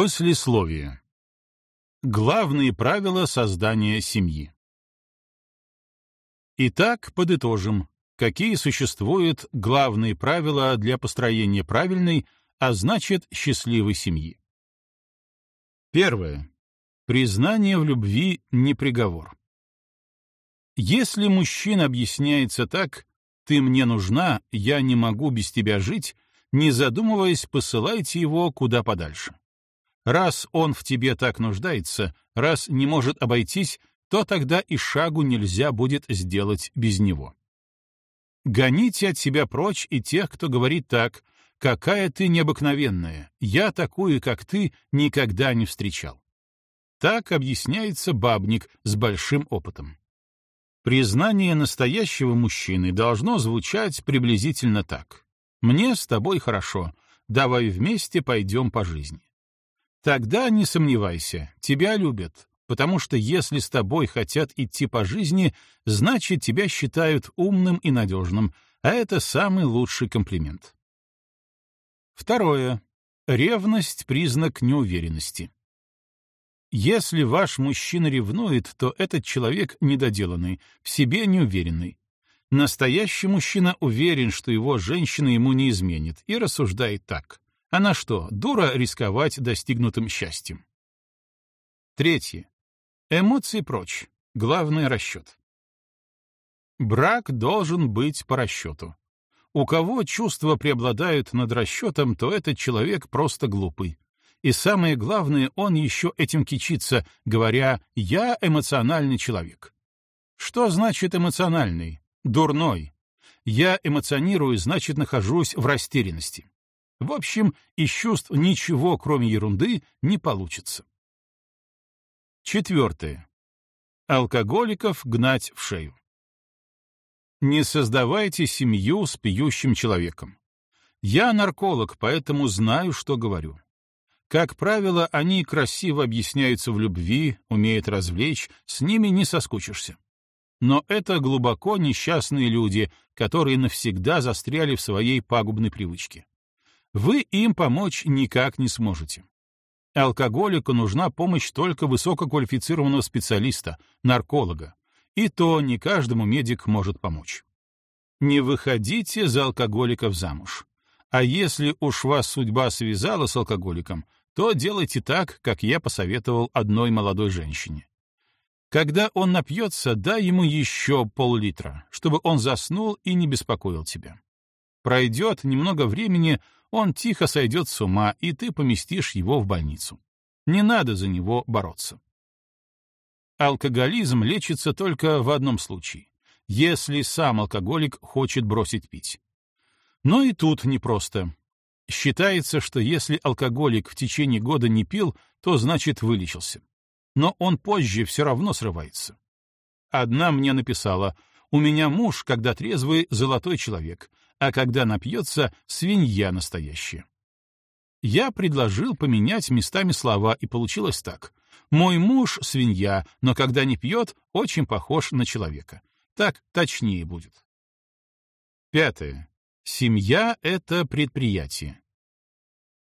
Послесловие. Главные правила создания семьи. Итак, подытожим, какие существуют главные правила для построения правильной, а значит, счастливой семьи. Первое. Признание в любви не приговор. Если мужчина объясняется так «ты мне нужна, я не могу без тебя жить», не задумываясь, посылайте его куда подальше. Раз он в тебе так нуждается, раз не может обойтись, то тогда и шагу нельзя будет сделать без него. Гоните от себя прочь и тех, кто говорит так, «Какая ты необыкновенная! Я такую, как ты, никогда не встречал». Так объясняется бабник с большим опытом. Признание настоящего мужчины должно звучать приблизительно так. «Мне с тобой хорошо, давай вместе пойдем по жизни». Тогда не сомневайся, тебя любят, потому что если с тобой хотят идти по жизни, значит, тебя считают умным и надежным, а это самый лучший комплимент. Второе. Ревность — признак неуверенности. Если ваш мужчина ревнует, то этот человек недоделанный, в себе неуверенный. Настоящий мужчина уверен, что его женщина ему не изменит, и рассуждает так. Она что, дура рисковать достигнутым счастьем? Третье. Эмоции прочь. Главный расчет. Брак должен быть по расчету. У кого чувства преобладают над расчетом, то этот человек просто глупый. И самое главное, он еще этим кичится, говоря «я эмоциональный человек». Что значит эмоциональный? Дурной. Я эмоционирую, значит, нахожусь в растерянности. В общем, из чувств ничего, кроме ерунды, не получится. Четвертое. Алкоголиков гнать в шею. Не создавайте семью с пьющим человеком. Я нарколог, поэтому знаю, что говорю. Как правило, они красиво объясняются в любви, умеют развлечь, с ними не соскучишься. Но это глубоко несчастные люди, которые навсегда застряли в своей пагубной привычке вы им помочь никак не сможете. Алкоголику нужна помощь только высококвалифицированного специалиста, нарколога, и то не каждому медик может помочь. Не выходите за алкоголиков замуж. А если уж вас судьба связала с алкоголиком, то делайте так, как я посоветовал одной молодой женщине. Когда он напьется, дай ему еще пол-литра, чтобы он заснул и не беспокоил тебя. Пройдет немного времени, он тихо сойдет с ума, и ты поместишь его в больницу. Не надо за него бороться. Алкоголизм лечится только в одном случае, если сам алкоголик хочет бросить пить. Но и тут непросто. Считается, что если алкоголик в течение года не пил, то значит вылечился. Но он позже все равно срывается. Одна мне написала, «У меня муж, когда трезвый, золотой человек, а когда напьется, свинья настоящая. Я предложил поменять местами слова, и получилось так. Мой муж — свинья, но когда не пьет, очень похож на человека. Так точнее будет. Пятое. Семья — это предприятие.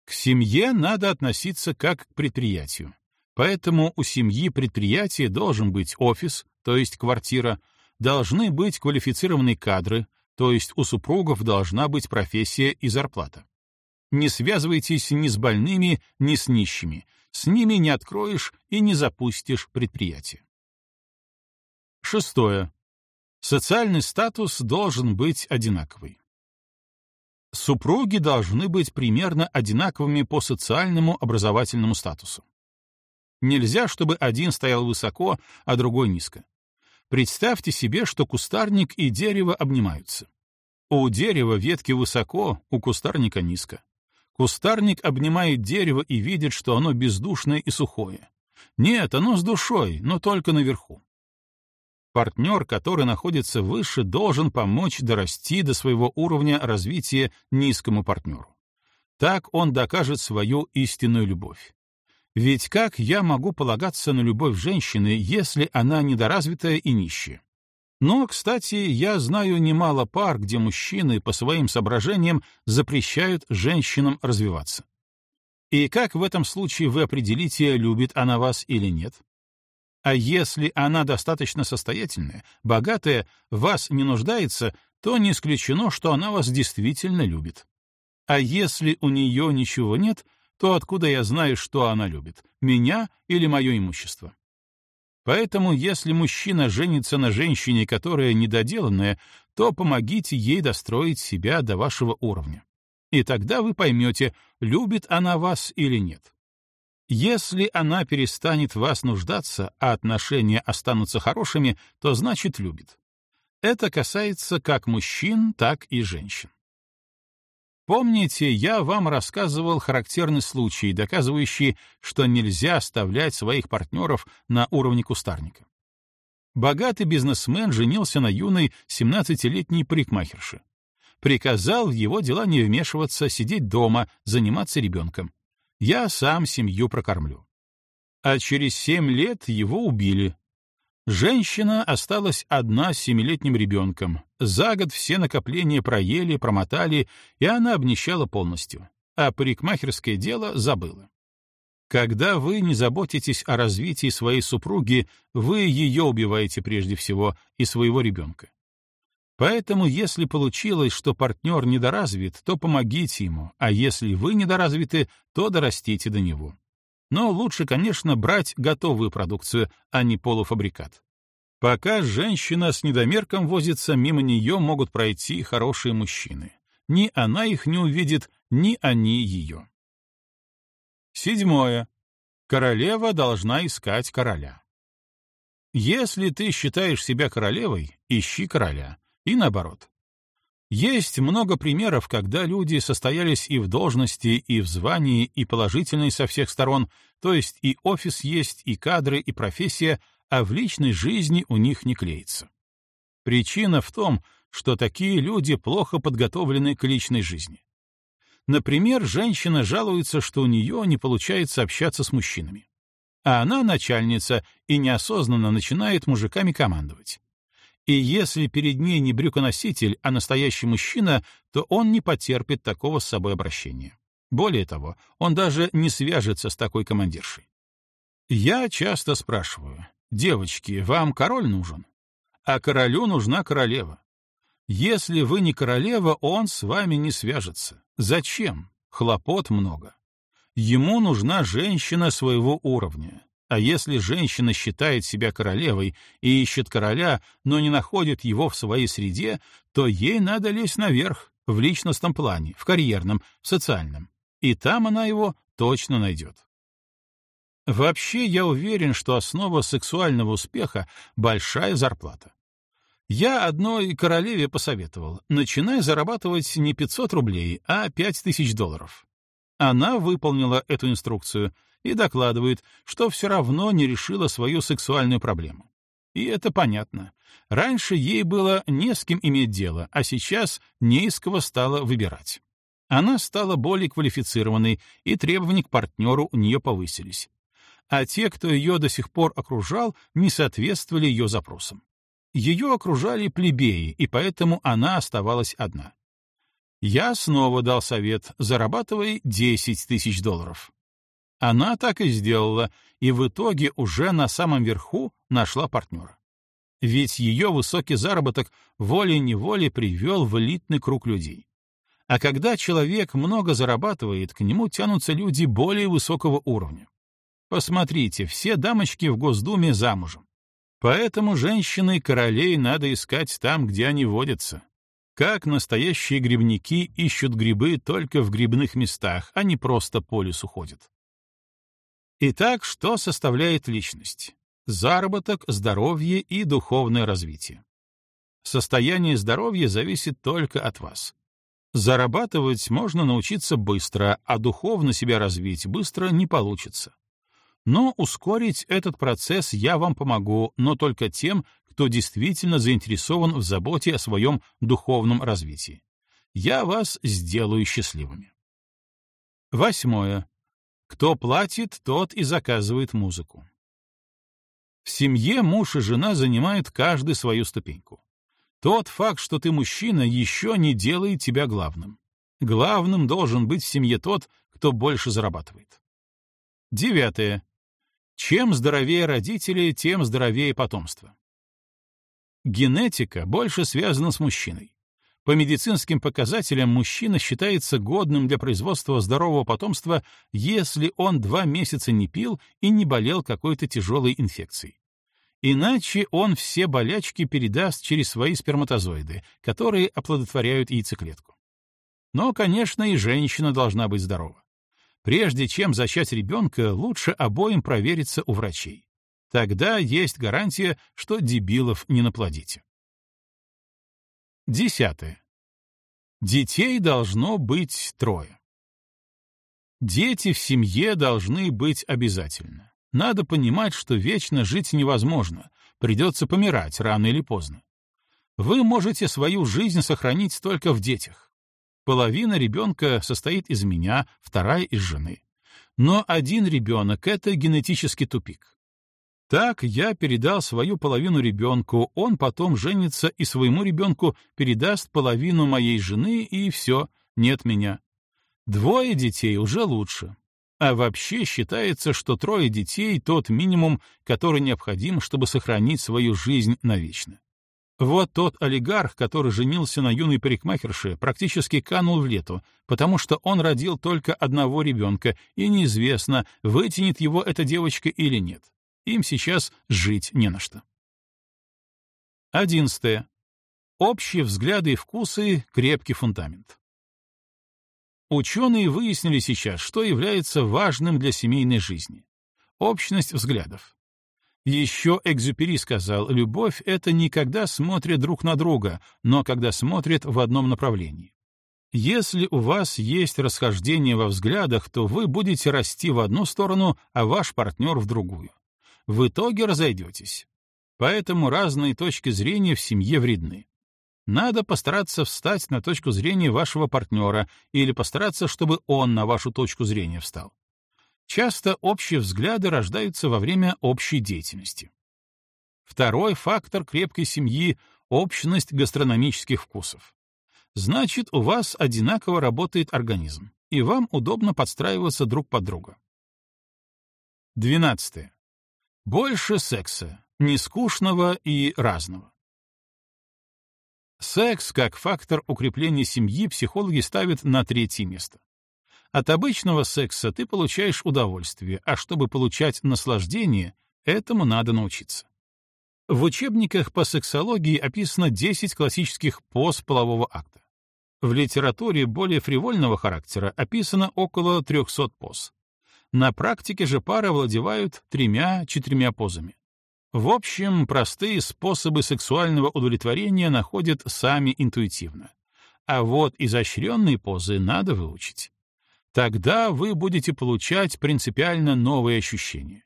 К семье надо относиться как к предприятию. Поэтому у семьи предприятия должен быть офис, то есть квартира, должны быть квалифицированные кадры, то есть у супругов должна быть профессия и зарплата. Не связывайтесь ни с больными, ни с нищими. С ними не откроешь и не запустишь предприятие. Шестое. Социальный статус должен быть одинаковый. Супруги должны быть примерно одинаковыми по социальному образовательному статусу. Нельзя, чтобы один стоял высоко, а другой низко. Представьте себе, что кустарник и дерево обнимаются. У дерева ветки высоко, у кустарника низко. Кустарник обнимает дерево и видит, что оно бездушное и сухое. Нет, оно с душой, но только наверху. Партнер, который находится выше, должен помочь дорасти до своего уровня развития низкому партнеру. Так он докажет свою истинную любовь. Ведь как я могу полагаться на любовь женщины, если она недоразвитая и нищая? Но, кстати, я знаю немало пар, где мужчины по своим соображениям запрещают женщинам развиваться. И как в этом случае вы определите, любит она вас или нет? А если она достаточно состоятельная, богатая, вас не нуждается, то не исключено, что она вас действительно любит. А если у нее ничего нет, то откуда я знаю, что она любит, меня или мое имущество? Поэтому, если мужчина женится на женщине, которая недоделанная, то помогите ей достроить себя до вашего уровня. И тогда вы поймете, любит она вас или нет. Если она перестанет вас нуждаться, а отношения останутся хорошими, то значит любит. Это касается как мужчин, так и женщин. Помните, я вам рассказывал характерный случай, доказывающий, что нельзя оставлять своих партнеров на уровне кустарника. Богатый бизнесмен женился на юной 17-летней парикмахерше. Приказал в его дела не вмешиваться, сидеть дома, заниматься ребенком. Я сам семью прокормлю. А через семь лет его убили, Женщина осталась одна с семилетним ребенком. За год все накопления проели, промотали, и она обнищала полностью. А парикмахерское дело забыла. Когда вы не заботитесь о развитии своей супруги, вы ее убиваете прежде всего и своего ребенка. Поэтому, если получилось, что партнер недоразвит, то помогите ему, а если вы недоразвиты, то дорастите до него. Но лучше, конечно, брать готовую продукцию, а не полуфабрикат. Пока женщина с недомерком возится, мимо нее могут пройти хорошие мужчины. Ни она их не увидит, ни они ее. Седьмое. Королева должна искать короля. Если ты считаешь себя королевой, ищи короля. И наоборот. Есть много примеров, когда люди состоялись и в должности, и в звании, и положительные со всех сторон, то есть и офис есть, и кадры, и профессия, а в личной жизни у них не клеится. Причина в том, что такие люди плохо подготовлены к личной жизни. Например, женщина жалуется, что у нее не получается общаться с мужчинами. А она начальница и неосознанно начинает мужиками командовать. И если перед ней не брюконоситель, а настоящий мужчина, то он не потерпит такого с собой обращения. Более того, он даже не свяжется с такой командиршей. Я часто спрашиваю, девочки, вам король нужен? А королю нужна королева. Если вы не королева, он с вами не свяжется. Зачем? Хлопот много. Ему нужна женщина своего уровня, а если женщина считает себя королевой и ищет короля, но не находит его в своей среде, то ей надо лезть наверх, в личностном плане, в карьерном, в социальном. И там она его точно найдет. Вообще, я уверен, что основа сексуального успеха — большая зарплата. Я одной королеве посоветовал, начинай зарабатывать не 500 рублей, а 5000 долларов. Она выполнила эту инструкцию — и докладывает, что все равно не решила свою сексуальную проблему. И это понятно. Раньше ей было не с кем иметь дело, а сейчас не из кого стала выбирать. Она стала более квалифицированной, и требования к партнеру у нее повысились. А те, кто ее до сих пор окружал, не соответствовали ее запросам. Ее окружали плебеи, и поэтому она оставалась одна. Я снова дал совет, зарабатывай 10 тысяч долларов. Она так и сделала, и в итоге уже на самом верху нашла партнера. Ведь ее высокий заработок волей-неволей привел в элитный круг людей. А когда человек много зарабатывает, к нему тянутся люди более высокого уровня. Посмотрите, все дамочки в Госдуме замужем. Поэтому женщины королей надо искать там, где они водятся. Как настоящие грибники ищут грибы только в грибных местах, а не просто по лесу ходят. Итак, что составляет личность? Заработок, здоровье и духовное развитие. Состояние здоровья зависит только от вас. Зарабатывать можно научиться быстро, а духовно себя развить быстро не получится. Но ускорить этот процесс я вам помогу, но только тем, кто действительно заинтересован в заботе о своем духовном развитии. Я вас сделаю счастливыми. Восьмое. Кто платит, тот и заказывает музыку. В семье муж и жена занимают каждый свою ступеньку. Тот факт, что ты мужчина, еще не делает тебя главным. Главным должен быть в семье тот, кто больше зарабатывает. Девятое. Чем здоровее родители, тем здоровее потомство. Генетика больше связана с мужчиной. По медицинским показателям мужчина считается годным для производства здорового потомства, если он два месяца не пил и не болел какой-то тяжелой инфекцией. Иначе он все болячки передаст через свои сперматозоиды, которые оплодотворяют яйцеклетку. Но, конечно, и женщина должна быть здорова. Прежде чем зачать ребенка, лучше обоим провериться у врачей. Тогда есть гарантия, что дебилов не наплодите. Десятое. Детей должно быть трое. Дети в семье должны быть обязательно. Надо понимать, что вечно жить невозможно, придется помирать рано или поздно. Вы можете свою жизнь сохранить только в детях. Половина ребенка состоит из меня, вторая — из жены. Но один ребенок — это генетический тупик. Так я передал свою половину ребенку, он потом женится и своему ребенку передаст половину моей жены, и все, нет меня. Двое детей уже лучше. А вообще считается, что трое детей — тот минимум, который необходим, чтобы сохранить свою жизнь навечно. Вот тот олигарх, который женился на юной парикмахерше, практически канул в лету, потому что он родил только одного ребенка, и неизвестно, вытянет его эта девочка или нет. Им сейчас жить не на что. Одиннадцатое. Общие взгляды и вкусы — крепкий фундамент. Ученые выяснили сейчас, что является важным для семейной жизни. Общность взглядов. Еще Экзюпери сказал, любовь — это не когда смотрят друг на друга, но когда смотрят в одном направлении. Если у вас есть расхождение во взглядах, то вы будете расти в одну сторону, а ваш партнер — в другую в итоге разойдетесь. Поэтому разные точки зрения в семье вредны. Надо постараться встать на точку зрения вашего партнера или постараться, чтобы он на вашу точку зрения встал. Часто общие взгляды рождаются во время общей деятельности. Второй фактор крепкой семьи — общность гастрономических вкусов. Значит, у вас одинаково работает организм, и вам удобно подстраиваться друг под друга. Двенадцатое. Больше секса, нескучного и разного. Секс как фактор укрепления семьи психологи ставят на третье место. От обычного секса ты получаешь удовольствие, а чтобы получать наслаждение, этому надо научиться. В учебниках по сексологии описано 10 классических поз полового акта. В литературе более фривольного характера описано около 300 поз. На практике же пары овладевают тремя-четырьмя позами. В общем, простые способы сексуального удовлетворения находят сами интуитивно. А вот изощренные позы надо выучить. Тогда вы будете получать принципиально новые ощущения.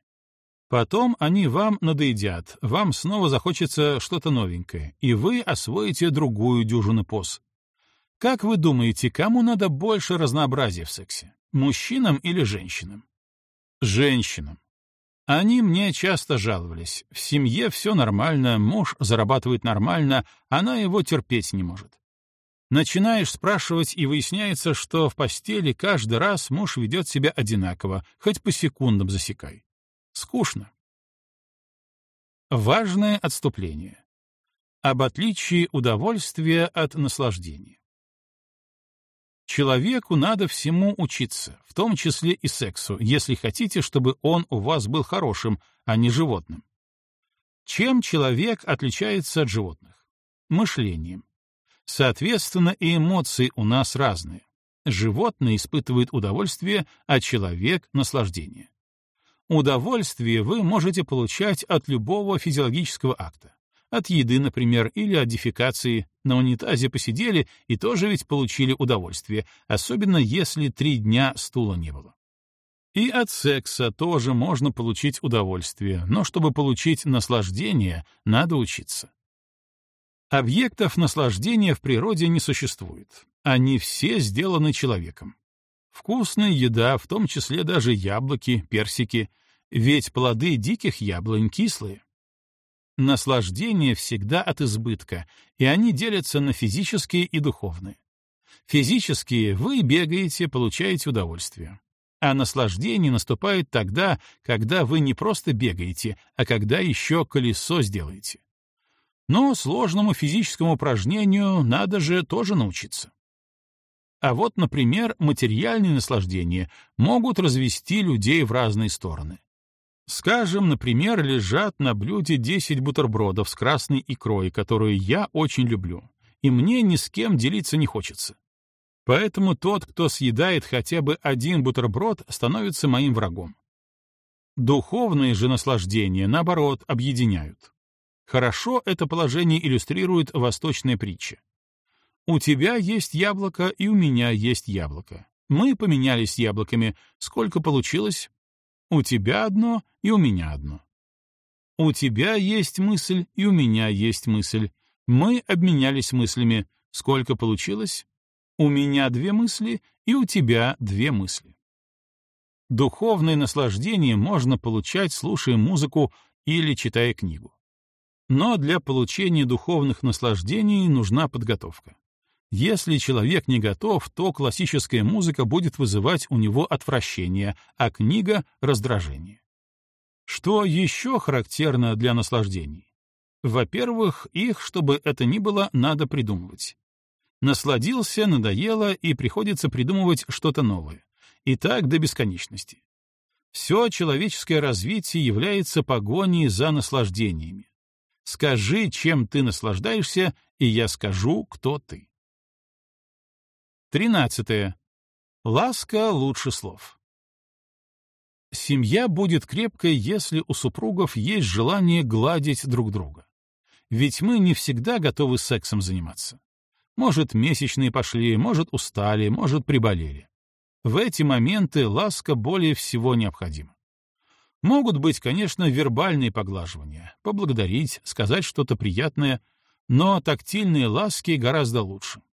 Потом они вам надоедят, вам снова захочется что-то новенькое, и вы освоите другую дюжину поз. Как вы думаете, кому надо больше разнообразия в сексе? Мужчинам или женщинам? Женщинам. Они мне часто жаловались. В семье все нормально, муж зарабатывает нормально, она его терпеть не может. Начинаешь спрашивать, и выясняется, что в постели каждый раз муж ведет себя одинаково, хоть по секундам засекай. Скучно. Важное отступление. Об отличии удовольствия от наслаждения. Человеку надо всему учиться, в том числе и сексу, если хотите, чтобы он у вас был хорошим, а не животным. Чем человек отличается от животных? Мышлением. Соответственно, и эмоции у нас разные. Животное испытывает удовольствие, а человек — наслаждение. Удовольствие вы можете получать от любого физиологического акта. От еды, например, или от дефекации. На унитазе посидели и тоже ведь получили удовольствие, особенно если три дня стула не было. И от секса тоже можно получить удовольствие, но чтобы получить наслаждение, надо учиться. Объектов наслаждения в природе не существует. Они все сделаны человеком. Вкусная еда, в том числе даже яблоки, персики, ведь плоды диких яблонь кислые. Наслаждение всегда от избытка, и они делятся на физические и духовные. Физические — вы бегаете, получаете удовольствие. А наслаждение наступает тогда, когда вы не просто бегаете, а когда еще колесо сделаете. Но сложному физическому упражнению надо же тоже научиться. А вот, например, материальные наслаждения могут развести людей в разные стороны. Скажем, например, лежат на блюде 10 бутербродов с красной икрой, которую я очень люблю, и мне ни с кем делиться не хочется. Поэтому тот, кто съедает хотя бы один бутерброд, становится моим врагом. Духовные же наслаждения, наоборот, объединяют. Хорошо это положение иллюстрирует восточная притча. «У тебя есть яблоко, и у меня есть яблоко. Мы поменялись яблоками. Сколько получилось? У тебя одно, и у меня одно. У тебя есть мысль, и у меня есть мысль. Мы обменялись мыслями. Сколько получилось? У меня две мысли, и у тебя две мысли. Духовное наслаждение можно получать, слушая музыку или читая книгу. Но для получения духовных наслаждений нужна подготовка. Если человек не готов, то классическая музыка будет вызывать у него отвращение, а книга — раздражение. Что еще характерно для наслаждений? Во-первых, их, чтобы это ни было, надо придумывать. Насладился, надоело, и приходится придумывать что-то новое. И так до бесконечности. Все человеческое развитие является погоней за наслаждениями. Скажи, чем ты наслаждаешься, и я скажу, кто ты. Тринадцатое. Ласка лучше слов. Семья будет крепкой, если у супругов есть желание гладить друг друга. Ведь мы не всегда готовы сексом заниматься. Может, месячные пошли, может, устали, может, приболели. В эти моменты ласка более всего необходима. Могут быть, конечно, вербальные поглаживания, поблагодарить, сказать что-то приятное, но тактильные ласки гораздо лучше.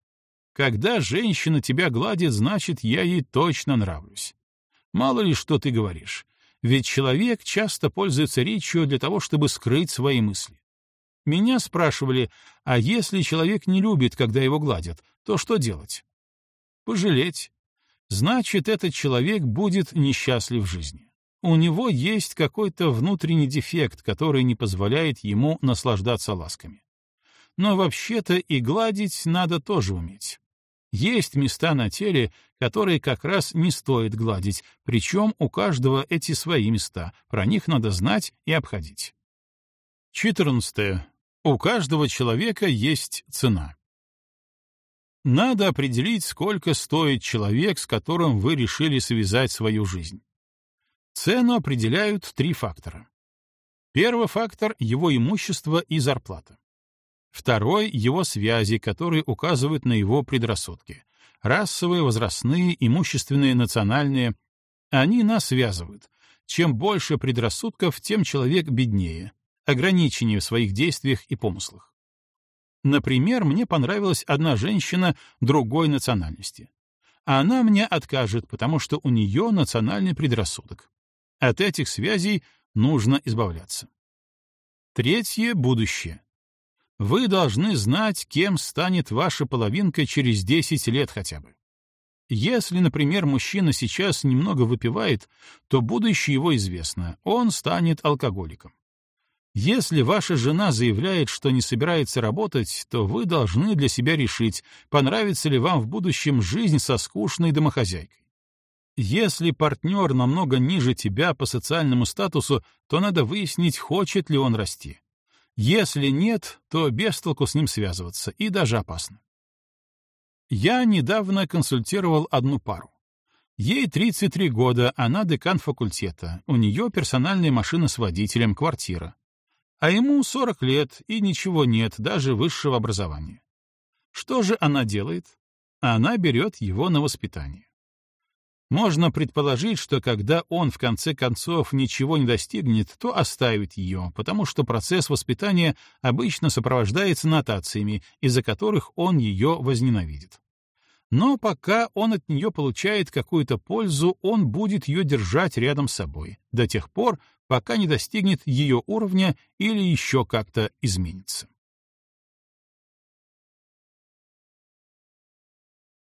Когда женщина тебя гладит, значит, я ей точно нравлюсь. Мало ли, что ты говоришь. Ведь человек часто пользуется речью для того, чтобы скрыть свои мысли. Меня спрашивали, а если человек не любит, когда его гладят, то что делать? Пожалеть. Значит, этот человек будет несчастлив в жизни. У него есть какой-то внутренний дефект, который не позволяет ему наслаждаться ласками. Но вообще-то и гладить надо тоже уметь. Есть места на теле, которые как раз не стоит гладить, причем у каждого эти свои места, про них надо знать и обходить. 14. У каждого человека есть цена. Надо определить, сколько стоит человек, с которым вы решили связать свою жизнь. Цену определяют три фактора. Первый фактор — его имущество и зарплата. Второй — его связи, которые указывают на его предрассудки. Расовые, возрастные, имущественные, национальные. Они нас связывают. Чем больше предрассудков, тем человек беднее, ограниченнее в своих действиях и помыслах. Например, мне понравилась одна женщина другой национальности. А она мне откажет, потому что у нее национальный предрассудок. От этих связей нужно избавляться. Третье — будущее. Вы должны знать, кем станет ваша половинка через 10 лет хотя бы. Если, например, мужчина сейчас немного выпивает, то будущее его известно, он станет алкоголиком. Если ваша жена заявляет, что не собирается работать, то вы должны для себя решить, понравится ли вам в будущем жизнь со скучной домохозяйкой. Если партнер намного ниже тебя по социальному статусу, то надо выяснить, хочет ли он расти. Если нет, то без толку с ним связываться, и даже опасно. Я недавно консультировал одну пару. Ей 33 года, она декан факультета, у нее персональная машина с водителем, квартира. А ему 40 лет, и ничего нет, даже высшего образования. Что же она делает? Она берет его на воспитание. Можно предположить, что когда он в конце концов ничего не достигнет, то оставит ее, потому что процесс воспитания обычно сопровождается нотациями, из-за которых он ее возненавидит. Но пока он от нее получает какую-то пользу, он будет ее держать рядом с собой, до тех пор, пока не достигнет ее уровня или еще как-то изменится.